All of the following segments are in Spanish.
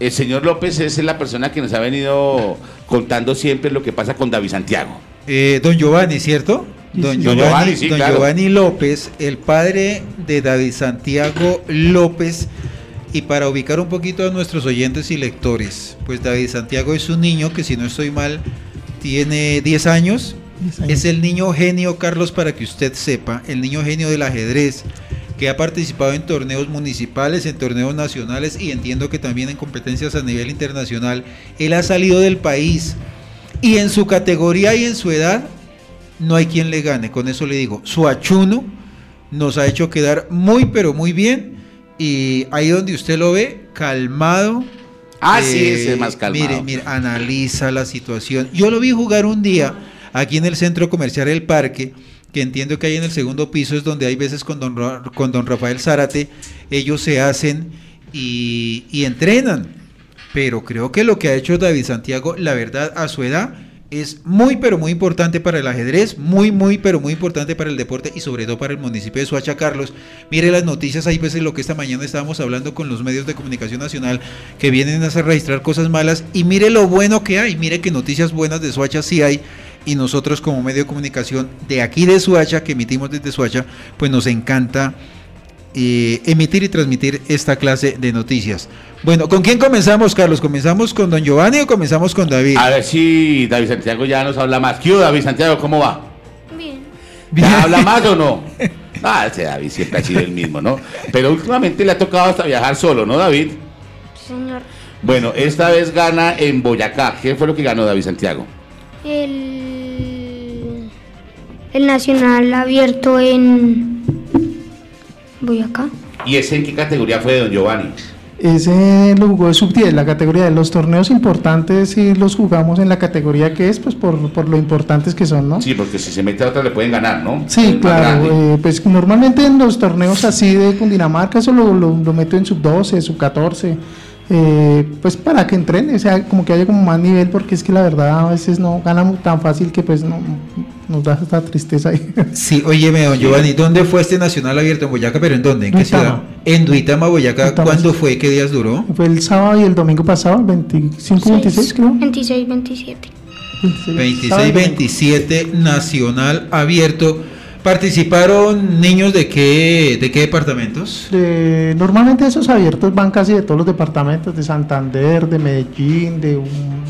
el señor López es la persona que nos ha venido contando siempre lo que pasa con David Santiago. Eh, don Giovanni, ¿cierto? Don Giovanni, don Giovanni López, el padre de David Santiago López. Y para ubicar un poquito a nuestros oyentes y lectores, pues David Santiago es un niño que si no estoy mal, tiene 10 años. Es el niño genio, Carlos, para que usted sepa, el niño genio del ajedrez, que ha participado en torneos municipales, en torneos nacionales y entiendo que también en competencias a nivel internacional. Él ha salido del país y en su categoría y en su edad no hay quien le gane. Con eso le digo, su achuno nos ha hecho quedar muy pero muy bien y ahí donde usted lo ve, calmado. Ah, sí, es más calmado. Mire, mire, analiza la situación. Yo lo vi jugar un día aquí en el centro comercial El Parque, que entiendo que ahí en el segundo piso es donde hay veces con don, con don Rafael Zárate, ellos se hacen y, y entrenan. Pero creo que lo que ha hecho David Santiago, la verdad, a su edad, es muy pero muy importante para el ajedrez, muy muy pero muy importante para el deporte y sobre todo para el municipio de Suacha, Carlos. Mire las noticias, hay veces lo que esta mañana estábamos hablando con los medios de comunicación nacional que vienen a hacer registrar cosas malas y mire lo bueno que hay, mire que noticias buenas de Suacha sí hay y nosotros como medio de comunicación de aquí de Suacha, que emitimos desde Suacha, pues nos encanta eh, emitir y transmitir esta clase de noticias. Bueno, ¿con quién comenzamos, Carlos? ¿Comenzamos con don Giovanni o comenzamos con David? A ver si David Santiago ya nos habla más. ¿Qué David Santiago? ¿Cómo va? Bien. ¿Ya habla más o no? Ah, ese David siempre ha sido el mismo, ¿no? Pero últimamente le ha tocado hasta viajar solo, ¿no, David? Señor. Bueno, esta vez gana en Boyacá. ¿Qué fue lo que ganó David Santiago? El, el Nacional abierto en Boyacá. ¿Y ese en qué categoría fue de don Giovanni? Ese lo jugó de sub 10, la categoría de los torneos importantes y los jugamos en la categoría que es, pues por, por lo importantes que son, ¿no? Sí, porque si se mete a otra le pueden ganar, ¿no? Sí, claro, eh, pues normalmente en los torneos así de Cundinamarca eso lo, lo, lo meto en sub 12, sub 14, eh, pues para que entrene, o sea, como que haya como más nivel, porque es que la verdad a veces no gana tan fácil que pues no, nos da esta tristeza ahí. Sí, óyeme, don Giovanni, ¿dónde fue este Nacional abierto en Boyacá? ¿Pero en dónde? ¿En qué Duitama. ciudad? En Duitama, Boyacá. Duitama, ¿Cuándo fue? ¿Qué días duró? Fue el sábado y el domingo pasado, el 25, 26 creo. 26, 27. 26-27 Nacional abierto. ¿Participaron niños de qué, de qué departamentos? De- normalmente esos abiertos van casi de todos los departamentos, de Santander, de Medellín, de,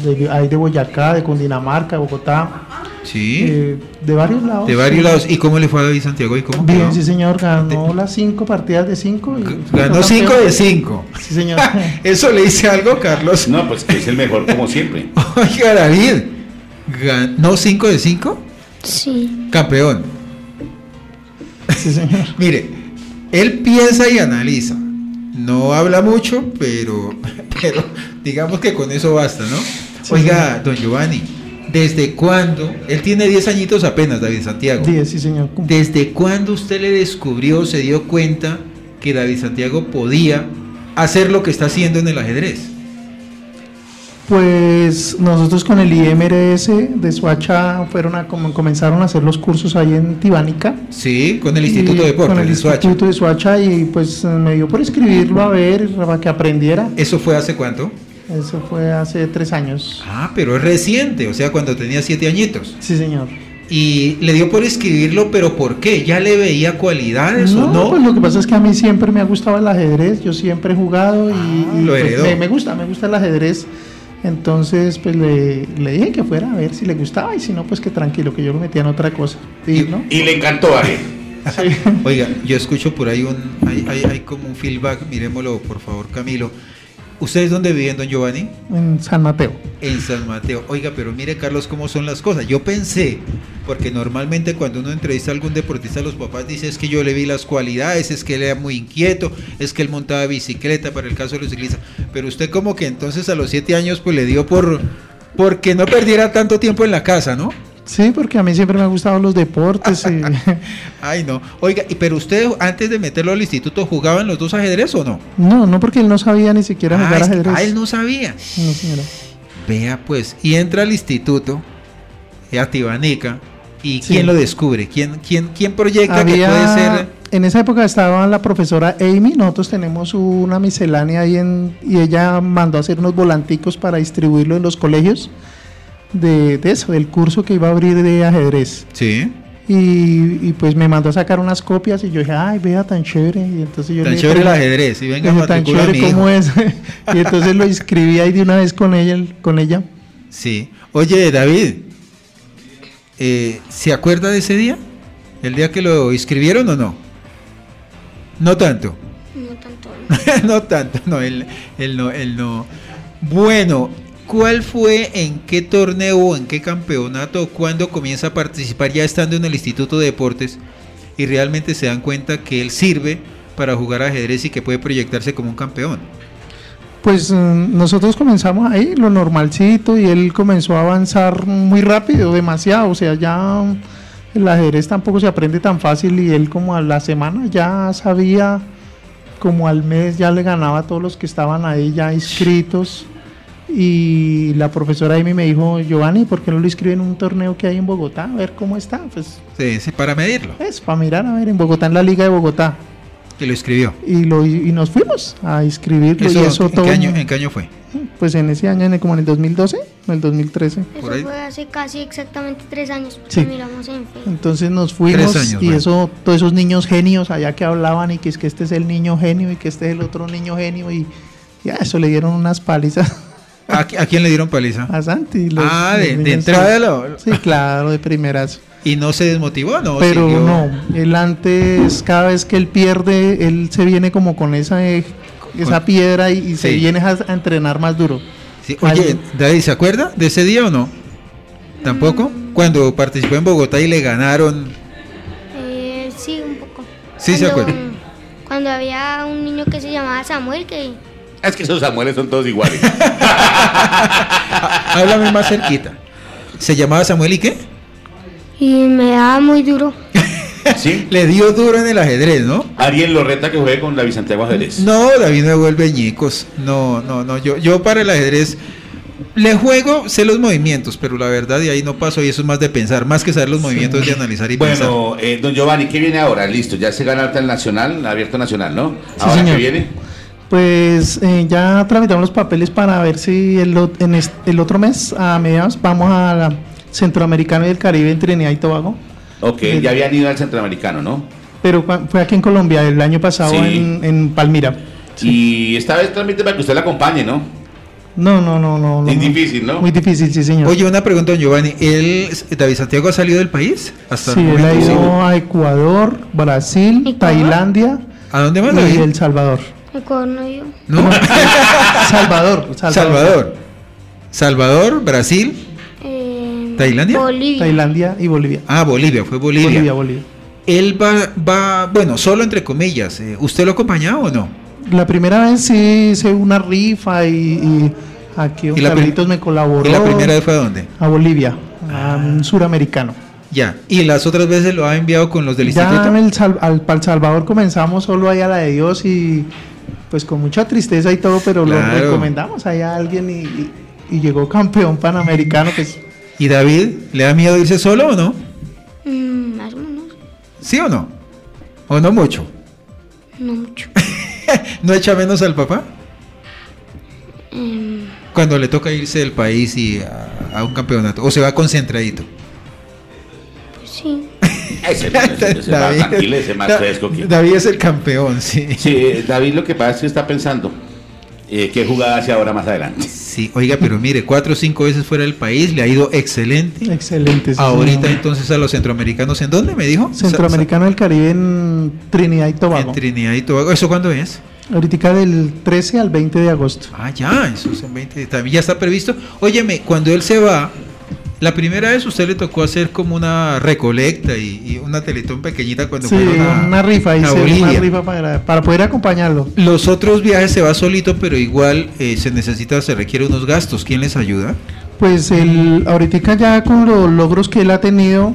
de, de Boyacá, de Cundinamarca, de Bogotá, Sí. eh, de varios lados. de varios sí. lados. ¿Y cómo le fue a David Santiago? ¿Y cómo Bien, quedó? sí señor, ganó las cinco partidas de cinco. y- Ganó 5 de 5. Sí señor. ¿Eso le dice algo, Carlos? No, pues que es el mejor como siempre. Oiga, David, ¿ganó 5 de 5? Sí. Campeón. sí señor. Mire, él piensa y analiza. No habla mucho, pero, pero digamos que con eso basta, ¿no? Sí, Oiga, don Giovanni, ¿desde cuándo? Él tiene 10 añitos apenas, David Santiago. Diez, sí señor. ¿Desde cuándo usted le descubrió, se dio cuenta que David Santiago podía hacer lo que está haciendo en el ajedrez? Pues nosotros con el IMRS de Suacha fueron a com- comenzaron a hacer los cursos ahí en Tibánica. Sí, con el Instituto de Deportes Con el de. Instituto de Suacha y pues me dio por escribirlo a ver, para que aprendiera. ¿Eso fue hace cuánto? Eso fue hace tres años. Ah, pero es reciente, o sea, cuando tenía 7 añitos. Sí, señor. Y le dio por escribirlo, pero ¿por qué? ¿Ya le veía cualidades o No, no? pues lo que pasa es que a mí siempre me ha gustado el ajedrez, yo siempre he jugado y, Ah, y, lo pues, heredó. me, me gusta, me gusta el ajedrez. Entonces, pues le, le dije que fuera a ver si le gustaba y si no, pues que tranquilo, que yo lo metía en otra cosa. Y, ¿no? Y le encantó, David. Sí. Oiga, yo escucho por ahí un, hay, hay, hay como un feedback, miremoslo por favor Camilo. ¿Ustedes dónde viven, don Giovanni? en San Mateo. En San Mateo. Oiga, pero mire Carlos cómo son las cosas. Yo pensé, porque normalmente cuando uno entrevista a algún deportista, los papás dicen es que yo le vi las cualidades, es que él era muy inquieto, es que él montaba bicicleta para el caso de los ciclistas. Pero usted como que entonces a los siete años pues le dio por porque no perdiera tanto tiempo en la casa, ¿no? Sí, porque a mí siempre me han gustado los deportes. y- Ay, no. Oiga, ¿y pero usted antes de meterlo al instituto jugaban los dos ajedrez o no? no, no porque él no sabía ni siquiera Ah, jugar ajedrez. ah, él no sabía. No, señora. Vea pues, y entra al instituto, eh, a Tibanica, ¿y Sí. quién lo descubre? ¿Quién, quién, quién proyecta Había, que puede ser? en esa época estaba la profesora Amy, nosotros tenemos una miscelánea ahí en, y ella mandó a hacer unos volanticos para distribuirlo en los colegios de, de eso, del curso que iba a abrir de ajedrez. Sí. Y, y, pues me mandó a sacar unas copias y yo dije, ay, vea, tan chévere. Y entonces yo tan le chévere el "Pero- ajedrez. Y venga, dije, tan chévere mi hijo". como es. y entonces lo inscribí ahí de una vez con ella. Con ella. Sí. Oye, David, eh, ¿se acuerda de ese día? ¿El día que lo inscribieron o no? No tanto. No tanto. no tanto, no, él, él no, él no. Bueno, ¿cuál fue, en qué torneo en qué campeonato, cuándo comienza a participar ya estando en el Instituto de Deportes y realmente se dan cuenta que él sirve para jugar ajedrez y que puede proyectarse como un campeón? Pues mm, nosotros comenzamos ahí, lo normalcito, y él comenzó a avanzar muy rápido, demasiado. O sea, ya mm, el ajedrez tampoco se aprende tan fácil y él como a la semana ya sabía, como al mes ya le ganaba a todos los que estaban ahí ya inscritos. Y la profesora Amy me dijo, Giovanni, ¿por qué no lo inscribe en un torneo que hay en Bogotá? A ver cómo está. Pues Sí, sí, para medirlo, es para mirar, a ver, en Bogotá, en la Liga de Bogotá. que lo escribió. Y, lo, y nos fuimos a inscribirlo. Eso, y eso ¿en, todo qué año, ¿En qué año fue? pues en ese año, en el- como en el 2012 o el 2013. Por ahí. Eso fue hace casi exactamente tres años. Sí. miramos en. Entonces nos fuimos Tres años, y bueno. eso, todos esos niños genios allá que hablaban y que es que este es el niño genio y que este es el otro niño genio y ya eso le dieron unas palizas ¿A, qui- a quién le dieron paliza? a Santi. los- ah, los de, de entrada sí. lo- Sí, claro, de primeras. ¿Y no se desmotivó? No, Pero siguió- no, él antes, cada vez que él pierde, él se viene como con esa, eh, esa Con- piedra y, y se viene a, a entrenar más duro. Sí, Oye, David, ¿se acuerda de ese día o no? ¿Tampoco? Cuando participó en Bogotá y le ganaron. Eh, sí, un poco. Sí, se acuerda. Cuando había un niño que se llamaba Samuel, que Es que esos Samueles son todos iguales. Háblame más cerquita. ¿Se llamaba Samuel y qué? y me daba muy duro. ¿Sí? Le dio duro en el ajedrez, ¿no? Ariel Lorreta que juegue con David Santiago Ajedrez. No, David me vuelve ñicos. No, no, no. Yo, yo para el ajedrez le juego, sé los movimientos, pero la verdad de ahí no paso y eso es más de pensar, más que saber los movimientos de analizar y pensar. Bueno, eh, don Giovanni, ¿qué viene ahora? Listo, ya se gana el nacional, el abierto nacional, ¿no? ahora señor. qué viene. Pues eh, ya tramitamos los papeles para ver si el, en est- el otro mes, a mediados, vamos a la Centroamericano y del Caribe en Trinidad y Tobago. Ok, Eh, ya habían ido al centroamericano, ¿no? Pero fue aquí en Colombia el año pasado Sí. en, en Palmira. Y esta vez transmite para que usted la acompañe, ¿no? No, no, no, no. no, Es no. difícil, ¿no? Muy difícil, sí, señor. Oye, una pregunta, don Giovanni. ¿Él, David Santiago ha salido del país? Hasta sí, el él ha ido a Ecuador, Brasil, ¿Ecuador? Tailandia sí. ¿A dónde más, y? El Salvador. Ecuador no dio. No. Salvador, Salvador. Salvador. Salvador, Brasil. Eh, ¿Tailandia? Bolivia. Tailandia y Bolivia. Ah, Bolivia, fue Bolivia. Bolivia, Bolivia. Él va, va, bueno, solo entre comillas. eh, ¿Usted lo acompañaba o no? La primera vez sí hice una rifa y, y aquí don ¿Y la pri- Carlitos me colaboró. ¿Y la primera vez fue a dónde? A Bolivia, a un suramericano. Ya. ¿Y las otras veces lo ha enviado con los del Ya instituto? el Sal- al, para El Salvador comenzamos solo ahí a la de Dios y pues con mucha tristeza y todo, pero Claro. lo recomendamos ahí a alguien y, y- y llegó campeón panamericano. Pues ¿Y David, le da miedo irse solo o no? Mm, más o menos. ¿Sí o no? ¿O no mucho? No mucho. ¿No echa menos al papá? Em, Cuando le toca irse del país y a, a un campeonato. ¿O se va concentradito? pues sí. Ese, ese, ese más tranquilo, ese más Da- fresco. que- David es el campeón, sí. Sí, David lo que pasa es que está pensando eh, qué jugada hace ahora más adelante. Sí, oiga, pero mire, cuatro o cinco veces fuera del país, le ha ido excelente. excelente. sí, Ahorita señor. entonces a los centroamericanos, ¿en dónde me dijo? Centroamericano del Caribe en Trinidad y Tobago. En Trinidad y Tobago. ¿Eso cuándo es? Ahorita del 13 al 20 de agosto. Ah, ya, eso es en 20. También ya está previsto. Óyeme, cuando él se va, la primera vez usted le tocó hacer como una recolecta y, y una teletón pequeñita cuando Sí, fueron a, una rifa, a hice una rifa para, para poder acompañarlo. Los otros viajes se va solito, pero igual eh, se necesita, se requiere unos gastos. ¿Quién les ayuda? Pues el, ahorita ya con los logros que él ha tenido,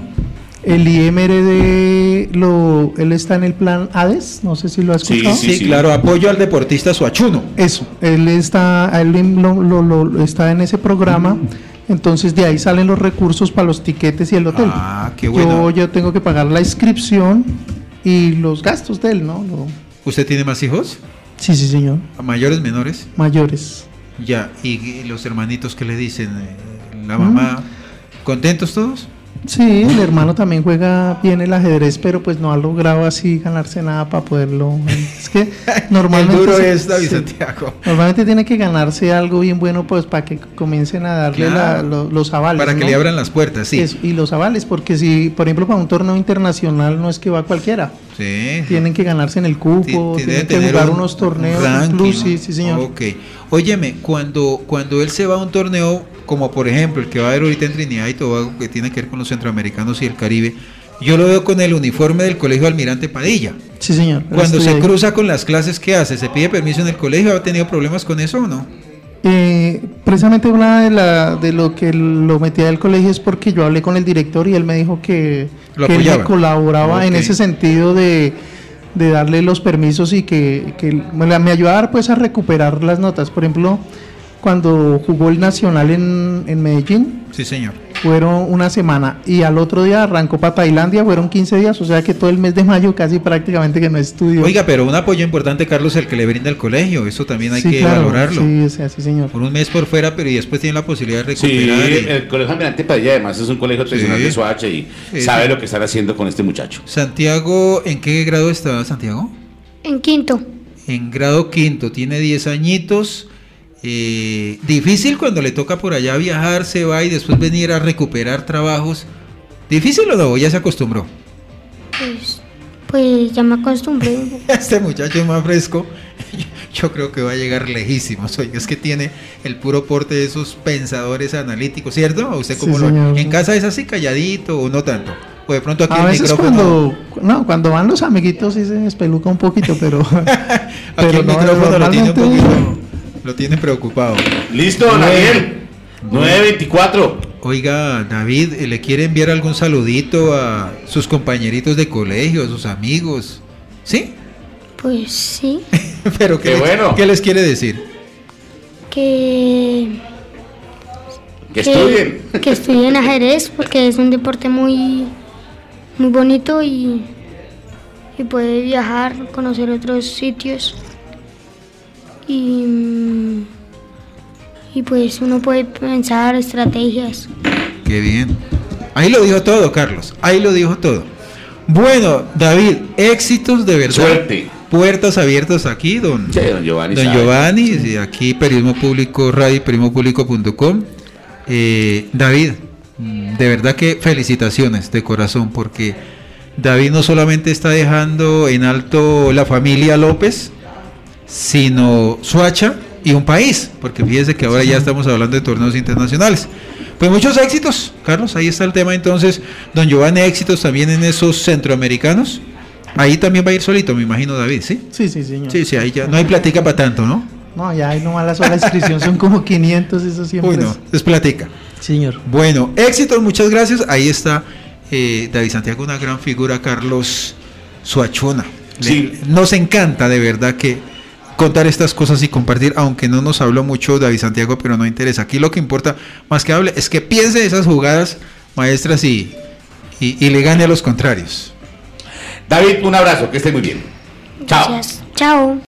el IMRD, lo, él está en el plan ADES, no sé si lo has Sí, escuchado. sí. claro, apoyo al deportista suachuno. Eso, él está, él lo- lo- lo- está en ese programa, entonces de ahí salen los recursos para los tiquetes y el hotel. Ah, qué bueno. Yo, yo tengo que pagar la inscripción y los gastos de él, ¿no? Lo- ¿Usted tiene más hijos? sí, sí, señor. ¿Mayores, menores? Mayores. Ya, ¿y, los hermanitos que le dicen? eh, ¿La mamá? ¿Contentos todos? Sí, el hermano también juega bien el ajedrez, pero pues no ha logrado así ganarse nada para poderlo. Es que normalmente. Duro se- es David sí. Santiago. Normalmente tiene que ganarse algo bien bueno, pues para que comiencen a darle Claro. la- lo- los avales. Para que ¿no? le abran las puertas, sí. Eso, y los avales, porque si, por ejemplo, para un torneo internacional no es que va cualquiera. Sí. Tienen que ganarse en el cupo, ti- tienen que jugar un- unos torneos, un incluso, sí, sí, señor. Ok. Óyeme, cuando, cuando él se va a un torneo, como por ejemplo el que va a haber ahorita en Trinidad y Tobago, que tiene que ver con los centroamericanos y el Caribe, yo lo veo con el uniforme del Colegio Almirante Padilla. Sí, señor. Cuando se ahí. cruza con las clases, ¿qué hace? ¿Se pide permiso en el colegio? ¿Ha tenido problemas con eso o no? Eh, precisamente una de, la, de lo que lo metía del colegio es porque yo hablé con el director y él me dijo que, Lo que él colaboraba en ese sentido de, de darle los permisos y que, que me, me ayudaba pues a recuperar las notas. Por ejemplo, cuando jugó el Nacional en, en Medellín, Sí, señor. Fueron una semana y al otro día arrancó para Tailandia, fueron 15 días, o sea que todo el mes de mayo casi prácticamente que no estudió. Oiga, pero un apoyo importante, Carlos, el que le brinda el colegio. Eso también hay Sí, que claro, valorarlo. Sí, o sea, sí, señor. Por un mes por fuera, pero y después tiene la posibilidad de Sí, recuperar. y- el Colegio Almirante Padilla además es un colegio tradicional Sí. de Soacha y Sí, sabe sí. lo que están haciendo con este muchacho. Santiago, ¿en qué grado está Santiago? En quinto. En grado quinto, tiene 10 añitos. Eh, difícil cuando le toca por allá viajar, se va y después venir a recuperar trabajos. ¿Difícil o no? Ya se acostumbró. Pues, pues ya me acostumbré. Este muchacho es más fresco. Yo creo que va a llegar lejísimos. Oye, es que tiene el puro porte de esos pensadores analíticos, ¿cierto? ¿A usted Sí, cómo lo señor. En casa es así calladito o no tanto. O de pronto aquí A el veces micrófono. cuando, no, cuando van los amiguitos sí se espeluca un poquito, pero, Aquí el no, micrófono lo tiene un poquito. Lo tiene preocupado. Listo. Ariel. 924. Oiga, David, eh, ¿le quiere enviar algún saludito a sus compañeritos de colegio, a sus amigos? ¿Sí? Pues sí, Pero ¿qué, bueno. ¿qué les quiere decir? que, Que estudien. que estudien ajedrez porque es un deporte muy, muy bonito y, y puede viajar, conocer otros sitios y, y pues uno puede pensar estrategias. Qué bien. Ahí lo dijo todo, Carlos. Ahí lo dijo todo. Bueno, David, éxitos de verdad. Suerte. Puertas abiertas aquí, don, Sí, don Giovanni. don sabe. Giovanni, y aquí Periodismo Público, Radio periodismopúblico.com. Eh, David, mm, de verdad que felicitaciones de corazón, porque David no solamente está dejando en alto la familia López, sino Suacha y un país, porque fíjese que ahora ya estamos hablando de torneos internacionales. Pues muchos éxitos, Carlos, ahí está el tema entonces. Don Giovanni, éxitos también en esos centroamericanos. Ahí también va a ir solito, me imagino, David, ¿sí? Sí, sí, señor. Sí, sí, ahí ya no hay platica para tanto, ¿no? No, ya hay nomás la sola inscripción, son como 500, eso siempre. Uy, no, es- es platica. Señor. Bueno, éxitos, muchas gracias. Ahí está eh, David Santiago, una gran figura, Carlos Suachona. Le- Sí. Nos encanta de verdad que contar estas cosas y compartir, aunque no nos habló mucho David Santiago, pero no interesa. Aquí lo que importa más que hable es que piense esas jugadas maestras y, y, y le gane a los contrarios. David, un abrazo, que esté muy bien. Chao. Gracias. Chao.